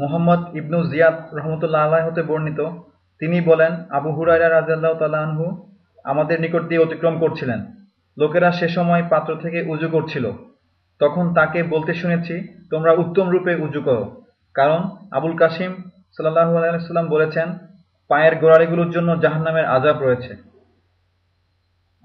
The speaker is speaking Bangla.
মোহাম্মদ ইবনু জিয়াদ রহমতুল্লাহ আলাহ হতে বর্ণিত, তিনি বলেন, আবু হুরাইরা রাজিয়াল্লাহ তালাহু আমাদের নিকট দিয়ে অতিক্রম করছিলেন। লোকেরা সে সময় পাত্র থেকে উজু করছিল। তখন তাকে বলতে শুনেছি, তোমরা উত্তম রূপে উজু করো। কারণ আবুল কাসিম সাল্লাহু আলাইসাল্লাম বলেছেন, পায়ের গোড়ালিগুলোর জন্য জাহান্নামের আজাব রয়েছে।